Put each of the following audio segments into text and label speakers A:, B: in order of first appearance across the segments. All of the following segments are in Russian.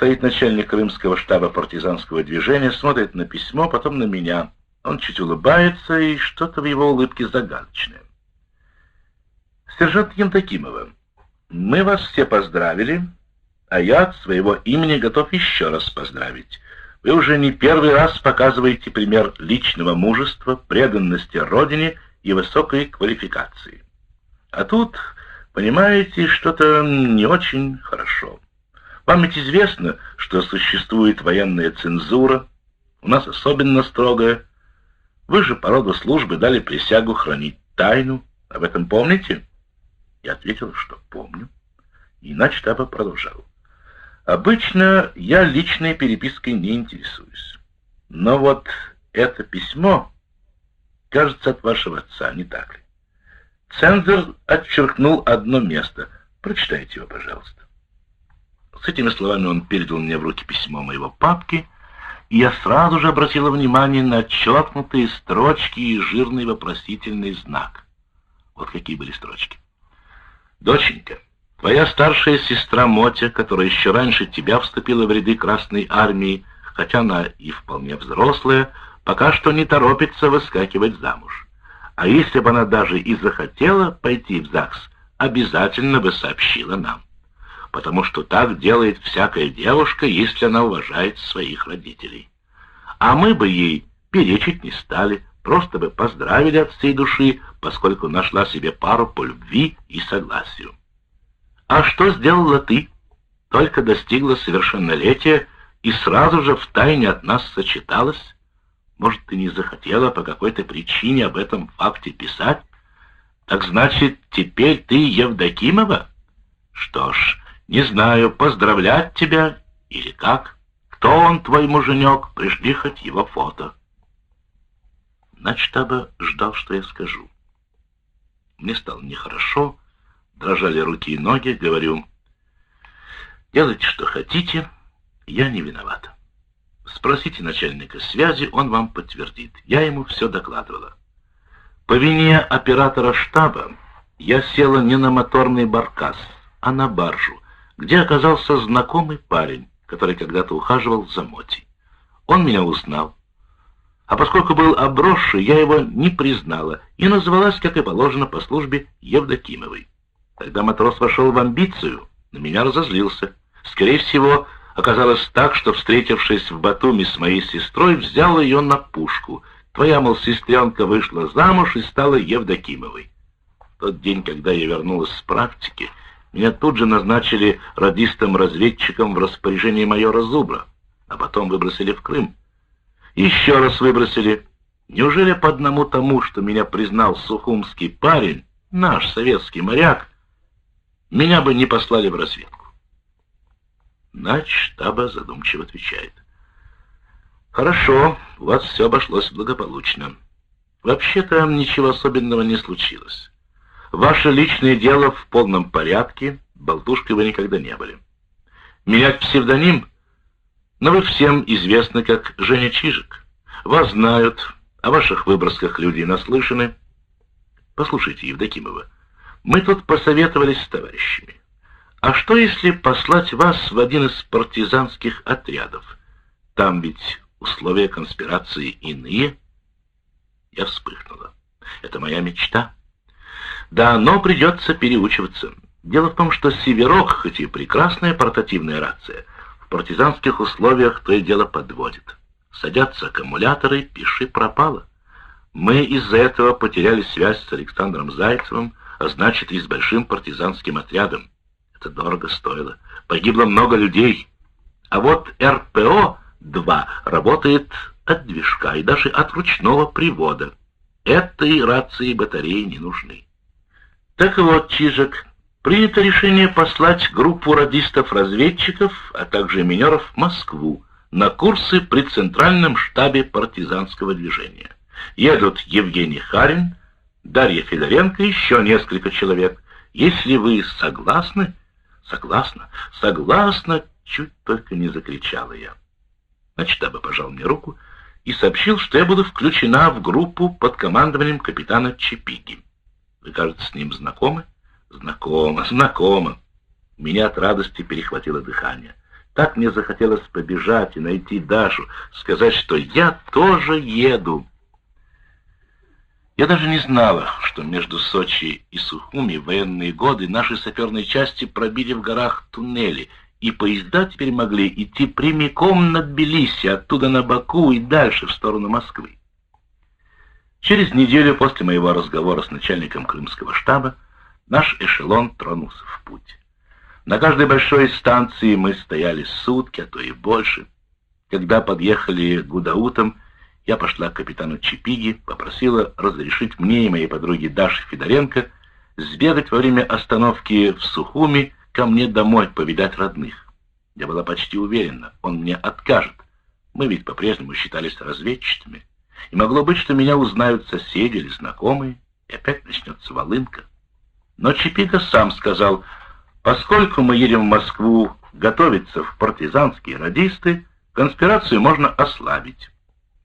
A: Стоит начальник крымского штаба партизанского движения, смотрит на письмо, потом на меня. Он чуть улыбается, и что-то в его улыбке загадочное. Сержант Янтакимова, мы вас все поздравили, а я от своего имени готов еще раз поздравить. Вы уже не первый раз показываете пример личного мужества, преданности Родине и высокой квалификации. А тут, понимаете, что-то не очень хорошо. Вам ведь известно, что существует военная цензура, у нас особенно строгая. Вы же по роду службы дали присягу хранить тайну. Об этом помните? Я ответил, что помню. Иначе штаба продолжал. Обычно я личной перепиской не интересуюсь. Но вот это письмо, кажется, от вашего отца, не так ли? Цензор отчеркнул одно место. Прочитайте его, пожалуйста. С этими словами он передал мне в руки письмо моего папки, и я сразу же обратила внимание на отчеркнутые строчки и жирный вопросительный знак. Вот какие были строчки. «Доченька, твоя старшая сестра Мотя, которая еще раньше тебя вступила в ряды Красной Армии, хотя она и вполне взрослая, пока что не торопится выскакивать замуж. А если бы она даже и захотела пойти в ЗАГС, обязательно бы сообщила нам. Потому что так делает всякая девушка, если она уважает своих родителей. А мы бы ей перечить не стали, просто бы поздравили от всей души, поскольку нашла себе пару по любви и согласию. А что сделала ты? Только достигла совершеннолетия и сразу же втайне от нас сочеталась? Может, ты не захотела по какой-то причине об этом факте писать? Так значит, теперь ты Евдокимова? Что ж, не знаю, поздравлять тебя или как. Кто он, твой муженек? Пришли хоть его фото. Начтаба ждал, что я скажу. Мне стало нехорошо, дрожали руки и ноги, говорю, делайте, что хотите, я не виновата. Спросите начальника связи, он вам подтвердит. Я ему все докладывала. По вине оператора штаба я села не на моторный баркас, а на баржу, где оказался знакомый парень, который когда-то ухаживал за Мотей. Он меня узнал. А поскольку был обросший, я его не признала и называлась, как и положено, по службе Евдокимовой. Тогда матрос вошел в амбицию, на меня разозлился. Скорее всего, Оказалось так, что, встретившись в Батуми с моей сестрой, взял ее на пушку. Твоя, мол, сестренка вышла замуж и стала Евдокимовой. В тот день, когда я вернулась с практики, меня тут же назначили радистом-разведчиком в распоряжении майора Зубра, а потом выбросили в Крым. Еще раз выбросили. Неужели по одному тому, что меня признал сухумский парень, наш советский моряк, меня бы не послали в разведку? Начштаба задумчиво отвечает. «Хорошо, у вас все обошлось благополучно. Вообще-то ничего особенного не случилось. Ваше личное дело в полном порядке, болтушкой вы никогда не были. Менять псевдоним? Но вы всем известны как Женя Чижик. Вас знают, о ваших выбросках люди наслышаны. Послушайте, Евдокимова, мы тут посоветовались с товарищами. А что, если послать вас в один из партизанских отрядов? Там ведь условия конспирации иные. Я вспыхнула. Это моя мечта. Да, но придется переучиваться. Дело в том, что Северок, хоть и прекрасная портативная рация, в партизанских условиях то и дело подводит. Садятся аккумуляторы, пиши пропало. Мы из-за этого потеряли связь с Александром Зайцевым, а значит и с большим партизанским отрядом. Это дорого стоило. Погибло много людей. А вот РПО-2 работает от движка и даже от ручного привода. Этой рации батареи не нужны. Так вот, Чижик, принято решение послать группу радистов-разведчиков, а также минеров в Москву на курсы при Центральном штабе партизанского движения. Едут Евгений Харин, Дарья Федоренко и еще несколько человек. Если вы согласны, Согласна, согласна, чуть только не закричала я. Значит, Аба пожал мне руку и сообщил, что я буду включена в группу под командованием капитана Чепиги. Вы, кажется, с ним знакомы? Знакомо, знакомо. Меня от радости перехватило дыхание. Так мне захотелось побежать и найти Дашу, сказать, что я тоже еду. Я даже не знала, что между Сочи и Сухуми в военные годы наши саперные части пробили в горах туннели, и поезда теперь могли идти прямиком на Тбилиси, оттуда на Баку и дальше в сторону Москвы. Через неделю после моего разговора с начальником крымского штаба наш эшелон тронулся в путь. На каждой большой станции мы стояли сутки, а то и больше. Когда подъехали к Гудаутам, я пошла к капитану Чипиги, попросила разрешить мне и моей подруге Даше Федоренко сбегать во время остановки в Сухуми ко мне домой повидать родных. Я была почти уверена, он мне откажет. Мы ведь по-прежнему считались разведчиками. И могло быть, что меня узнают соседи или знакомые, и опять начнется волынка. Но Чипига сам сказал, поскольку мы едем в Москву готовиться в партизанские радисты, конспирацию можно ослабить.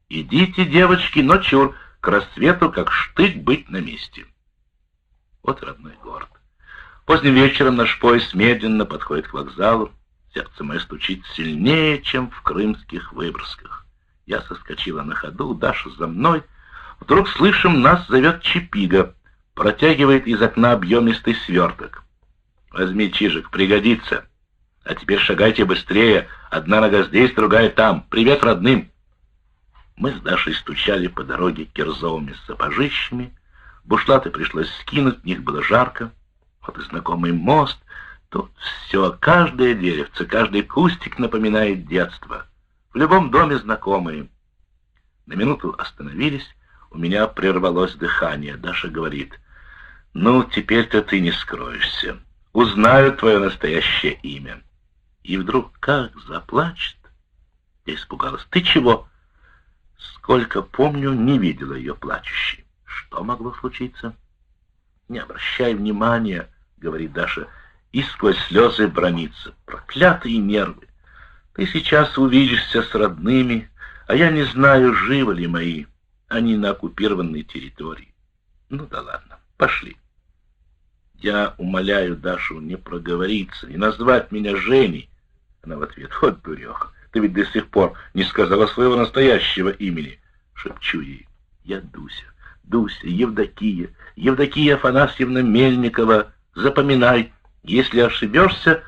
A: Идите, девочки, но чур, к рассвету, как штык, быть на месте. Вот родной город. Поздним вечером наш поезд медленно подходит к вокзалу. Сердце мое стучит сильнее, чем в крымских выбросках. Я соскочила на ходу, Даша за мной. Вдруг слышим, нас зовет Чипига. Протягивает из окна объемистый сверток. Возьми, Чижик, пригодится. А теперь шагайте быстрее. Одна нога здесь, другая там. Привет родным. Мы с Дашей стучали по дороге кирзовыми сапожищами. Бушлаты пришлось скинуть, в них было жарко. Вот и знакомый мост. Тут все, каждое деревце, каждый кустик напоминает детство. В любом доме знакомые. На минуту остановились, у меня прервалось дыхание. Даша говорит, ну, теперь-то ты не скроешься. Узнаю твое настоящее имя. И вдруг как заплачет. Я испугалась. Ты чего? Сколько помню, не видела ее плачущей. Что могло случиться? Не обращай внимания, говорит Даша, и сквозь слезы бронится. Проклятые нервы. Ты сейчас увидишься с родными, а я не знаю, живы ли мои. Они на оккупированной территории. Ну да ладно, пошли. Я умоляю Дашу не проговориться, не назвать меня Женей. Она в ответ, вот дуреха, ты ведь до сих пор не сказала своего настоящего имени. Шепчу ей, я Дуся, Дуся, Евдокия, Евдокия Афанасьевна Мельникова. Запоминай, если ошибешься,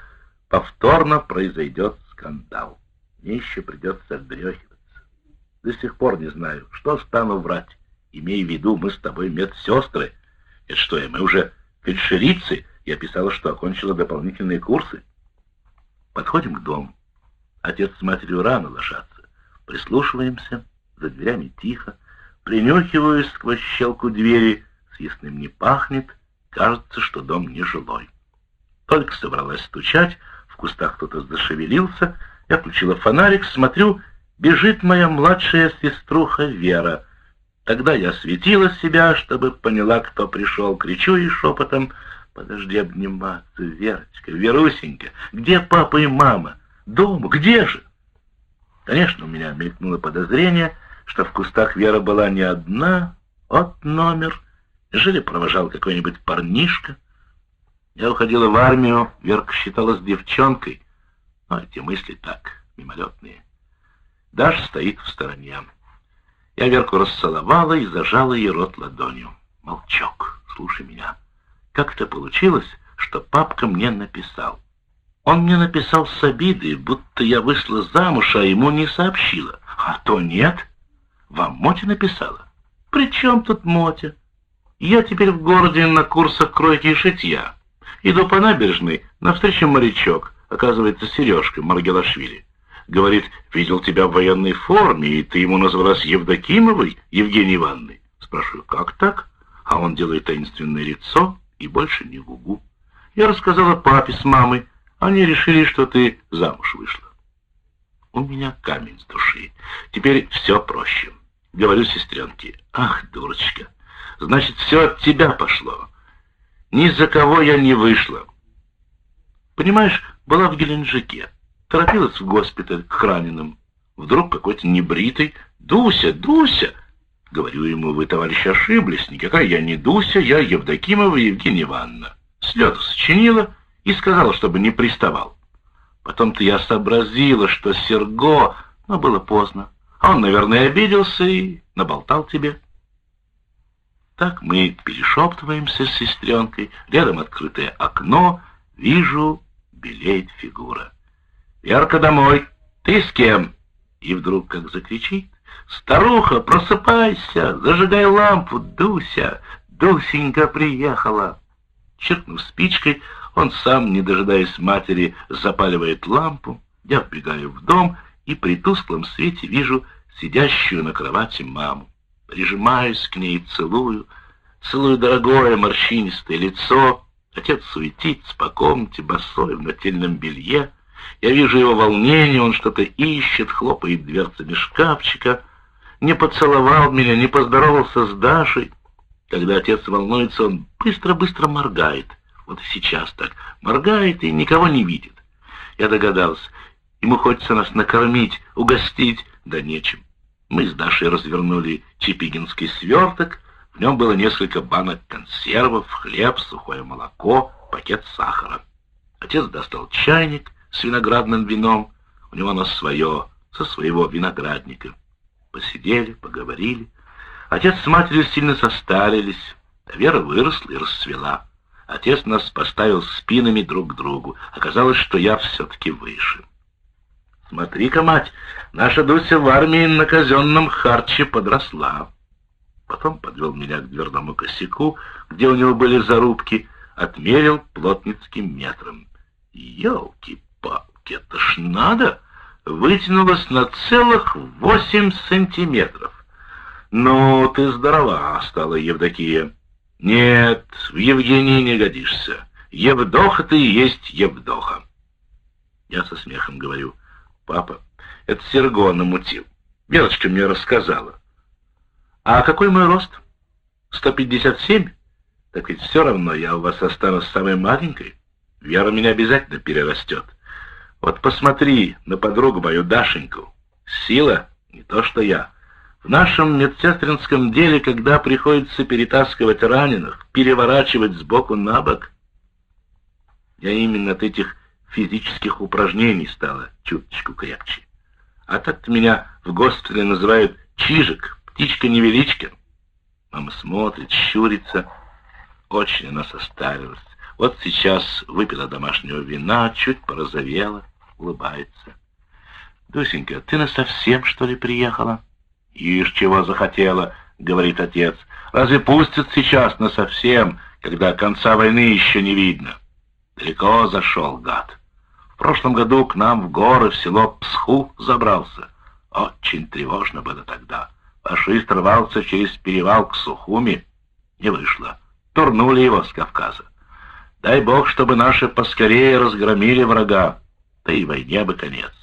A: повторно произойдет скандал. Мне еще придется отбрехиваться. До сих пор не знаю, что стану врать. Имей в виду, мы с тобой медсестры. Это что, мы уже фельдшерицы? Я писала, что окончила дополнительные курсы. Подходим к дому. Отец с матерью рано ложатся. Прислушиваемся, за дверями тихо. Принюхиваюсь сквозь щелку двери, съестным не пахнет, кажется, что дом нежилой. Только собралась стучать, в кустах кто-то зашевелился. Я включила фонарик, смотрю, бежит моя младшая сеструха Вера. Тогда я светила себя, чтобы поняла, кто пришел. Кричу ей шепотом, подожди обниматься, Верочка, Верусенька, где папа и мама? Дома, где же? Конечно, у меня мелькнуло подозрение, что в кустах Вера была не одна, от номер. Жили провожал какой-нибудь парнишка. Я уходила в армию, Верка считалась девчонкой. Но эти мысли так, мимолетные. Даша стоит в стороне. Я Верку расцеловала и зажала ей рот ладонью. Молчок, слушай меня. Как это получилось, что папка мне написал? Он мне написал с обидой, будто я вышла замуж, а ему не сообщила. А то нет. Вам Мотя написала? При чем тут Мотя? Я теперь в городе на курсах кройки и шитья. Иду по набережной, навстречу морячок, оказывается, Сережка Маргелашвили. Говорит, видел тебя в военной форме, и ты ему назвалась Евдокимовой, Евгенией Ивановной. Спрашиваю, как так? А он делает таинственное лицо и больше не гугу. Я рассказала папе с мамой. Они решили, что ты замуж вышла. У меня камень с души. Теперь все проще. Говорю сестренке, ах, дурочка, значит, все от тебя пошло. Ни за кого я не вышла. Понимаешь, была в Геленджике. Торопилась в госпиталь к раненым. Вдруг какой-то небритый «Дуся, Дуся!» Говорю ему, вы, товарищ, ошиблись. Никакая я не Дуся, я Евдокимова Евгения Ивановна. Слету сочинила и сказала, чтобы не приставал. Потом-то я сообразила, что Серго, но было поздно. А он, наверное, обиделся и наболтал тебе. Так мы перешептываемся с сестренкой, рядом открытое окно, вижу, белеет фигура. «Верка, домой! Ты с кем?» И вдруг как закричит. «Старуха, просыпайся! Зажигай лампу, Дуся! Дусенька приехала!» Черкнув спичкой, он сам, не дожидаясь матери, запаливает лампу. Я вбегаю в дом и при тусклом свете вижу сидящую на кровати маму прижимаюсь к ней, целую, целую дорогое морщинистое лицо. Отец суетится по комнате, босой, в нательном белье. Я вижу его волнение, он что-то ищет, хлопает дверцами шкафчика. Не поцеловал меня, не поздоровался с Дашей. Когда отец волнуется, он быстро-быстро моргает. Вот и сейчас так. Моргает и никого не видит. Я догадался. Ему хочется нас накормить, угостить, да нечем. Мы с Дашей развернули чепигинский сверток. В нем было несколько банок консервов, хлеб, сухое молоко, пакет сахара. Отец достал чайник с виноградным вином. У него оно свое, со своего виноградника. Посидели, поговорили. Отец с матерью сильно состарились, а Вера выросла и расцвела. Отец нас поставил спинами друг к другу. Оказалось, что я все-таки выше. Смотри-ка, мать, наша Дуся в армии на казенном харче подросла. Потом подвел меня к дверному косяку, где у него были зарубки, отмерил плотницким метром. Елки-палки, это ж надо! Вытянулось на целых восемь сантиметров. Ну, ты здорова, стала Евдокия. Нет, в Евгении не годишься. Евдоха ты и есть Евдоха. Я со смехом говорю — Папа, это Серго намутил. Белочка мне рассказала. А какой мой рост? 157? Так ведь все равно я у вас останусь самой маленькой. Вера меня обязательно перерастет. Вот посмотри на подругу мою Дашеньку. Сила не то что я. В нашем медсестринском деле, когда приходится перетаскивать раненых, переворачивать сбоку на бок, я именно от этих физических упражнений стало чуточку крепче. А так-то меня в госпитале называют Чижик, птичка-невеличка. Мама смотрит, щурится. Очень она состарилась. Вот сейчас выпила домашнего вина, чуть порозовела, улыбается. «Дусенька, ты на совсем что ли, приехала?» «Ишь, чего захотела», — говорит отец. «Разве пустят сейчас на совсем, когда конца войны еще не видно?» Далеко зашел, гад. В прошлом году к нам в горы, в село Псху забрался. Очень тревожно было тогда. Фашист рвался через перевал к Сухуми. Не вышло. Турнули его с Кавказа. Дай бог, чтобы наши поскорее разгромили врага. Да и войне бы конец.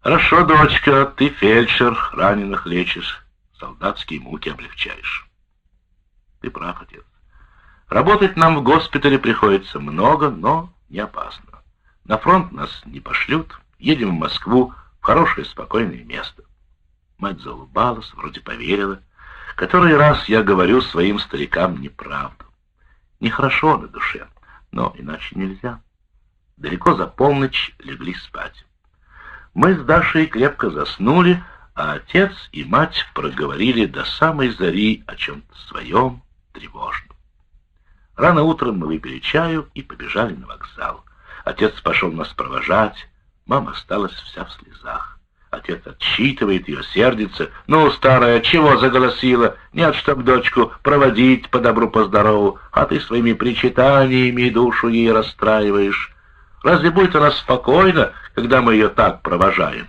A: Хорошо, дочка, ты фельдшер, раненых лечишь, солдатские муки облегчаешь. Ты прав, отец. Работать нам в госпитале приходится много, но не опасно. На фронт нас не пошлют, едем в Москву, в хорошее спокойное место. Мать заулыбалась, вроде поверила. Который раз я говорю своим старикам неправду. Нехорошо на душе, но иначе нельзя. Далеко за полночь легли спать. Мы с Дашей крепко заснули, а отец и мать проговорили до самой зари о чем-то своем тревожном. Рано утром мы выпили чаю и побежали на вокзал. Отец пошел нас провожать, мама осталась вся в слезах. Отец отчитывает ее, сердится. «Ну, старая, чего заголосила? Нет, чтоб дочку проводить по добру, по а ты своими причитаниями душу ей расстраиваешь. Разве будет она спокойна, когда мы ее так провожаем?»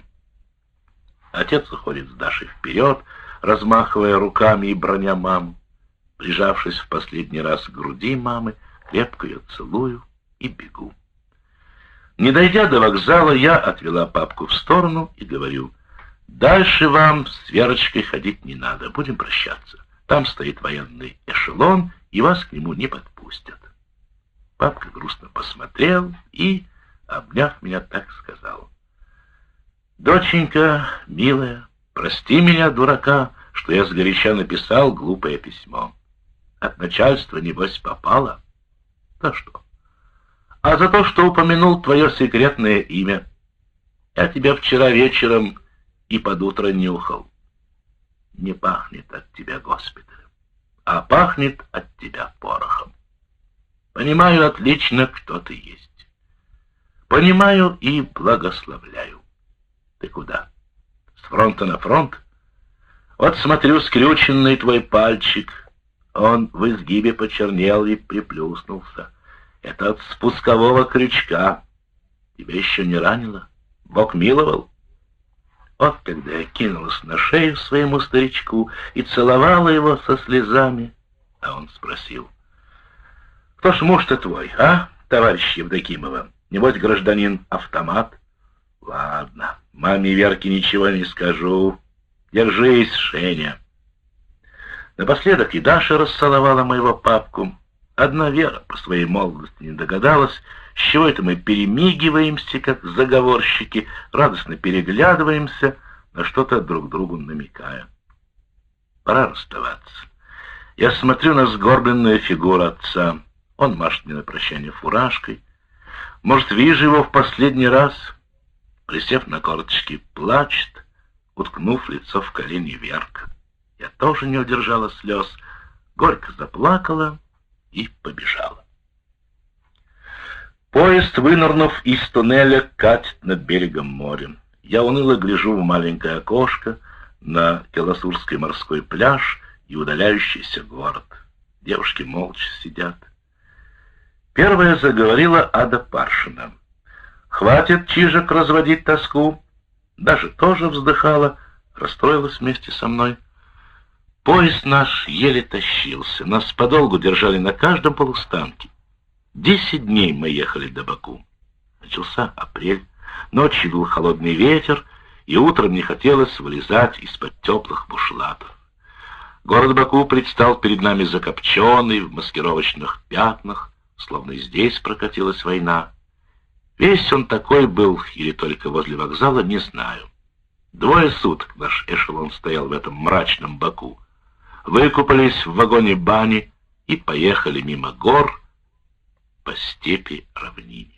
A: Отец уходит с Дашей вперед, размахивая руками и броня маму. Прижавшись в последний раз к груди мамы, крепко ее целую и бегу. Не дойдя до вокзала, я отвела папку в сторону и говорю, «Дальше вам с Верочкой ходить не надо, будем прощаться. Там стоит военный эшелон, и вас к нему не подпустят». Папка грустно посмотрел и, обняв меня, так сказал, «Доченька, милая, прости меня, дурака, что я сгоряча написал глупое письмо. От начальства, небось, попало. Да что? А за то, что упомянул твое секретное имя. Я тебя вчера вечером и под утро нюхал. Не пахнет от тебя госпиталем, а пахнет от тебя порохом. Понимаю отлично, кто ты есть. Понимаю и благословляю. Ты куда? С фронта на фронт? Вот смотрю, скрюченный твой пальчик. Он в изгибе почернел и приплюснулся. Это от спускового крючка. Тебя еще не ранило? Бог миловал? Вот когда я кинулась на шею своему старичку и целовала его со слезами, а он спросил, «Кто ж муж-то твой, а, товарищ Евдокимова? Небось, гражданин автомат?» «Ладно, маме Верке ничего не скажу. Держись, Шеня». Напоследок и Даша расцеловала моего папку. Одна Вера по своей молодости не догадалась, с чего это мы перемигиваемся, как заговорщики, радостно переглядываемся, на что-то друг другу намекая. Пора расставаться. Я смотрю на сгорбленную фигуру отца. Он машет мне на прощание фуражкой. Может, вижу его в последний раз. Присев на корточки, плачет, уткнув лицо в колени вверх. Я тоже не удержала слез, горько заплакала и побежала. Поезд, вынырнув из туннеля, катит над берегом моря. Я уныло гляжу в маленькое окошко на Келосурский морской пляж и удаляющийся город. Девушки молча сидят. Первая заговорила Ада Паршина. «Хватит, Чижик, разводить тоску!» Даже тоже вздыхала, расстроилась вместе со мной. Поезд наш еле тащился, нас подолгу держали на каждом полустанке. Десять дней мы ехали до Баку. Начался апрель, ночью был холодный ветер, и утром не хотелось вылезать из-под теплых бушлатов. Город Баку предстал перед нами закопченный, в маскировочных пятнах, словно здесь прокатилась война. Весь он такой был, или только возле вокзала, не знаю. Двое суток наш эшелон стоял в этом мрачном Баку. Выкупались в вагоне бани и поехали мимо гор, по степи равнине.